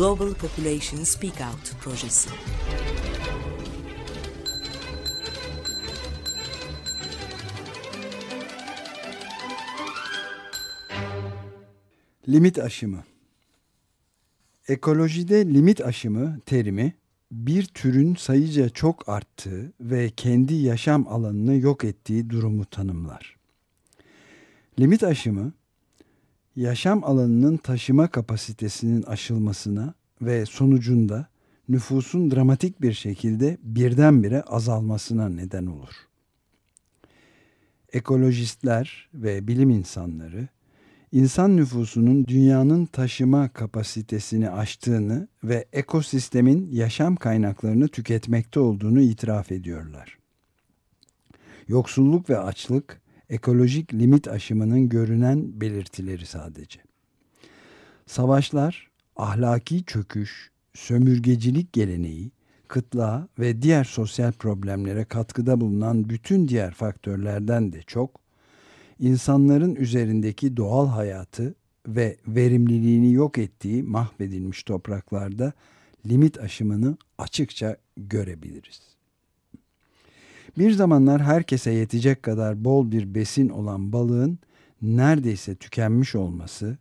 Global Population Speak Out projesi. Limit aşımı Ekolojide limit aşımı terimi bir türün sayıca çok arttığı ve kendi yaşam alanını yok ettiği durumu tanımlar. Limit aşımı yaşam alanının taşıma kapasitesinin aşılmasına ve sonucunda nüfusun dramatik bir şekilde birdenbire azalmasına neden olur. Ekolojistler ve bilim insanları insan nüfusunun dünyanın taşıma kapasitesini aştığını ve ekosistemin yaşam kaynaklarını tüketmekte olduğunu itiraf ediyorlar. Yoksulluk ve açlık ekolojik limit aşımının görünen belirtileri sadece. Savaşlar, ahlaki çöküş, sömürgecilik geleneği, kıtlığa ve diğer sosyal problemlere katkıda bulunan bütün diğer faktörlerden de çok, insanların üzerindeki doğal hayatı ve verimliliğini yok ettiği mahvedilmiş topraklarda limit aşımını açıkça görebiliriz. Bir zamanlar herkese yetecek kadar bol bir besin olan balığın neredeyse tükenmiş olması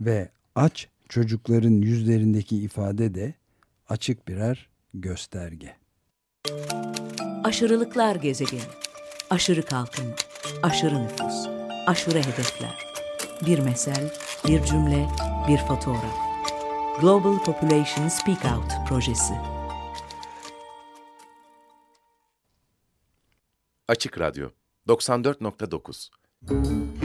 ve aç çocukların yüzlerindeki ifade de açık birer gösterge. Aşırılıklar gezegeni, aşırı kalkınma, aşırı nüfus, aşırı hedefler. Bir mesel, bir cümle, bir fotoğraf. Global Population Speak Out projesi. Açık Radyo 94.9